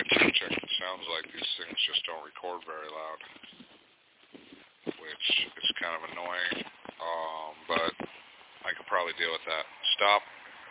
I keep checking, It sounds like these things just don't record very loud. Which is kind of annoying. Um, but I could probably deal with that. Stop.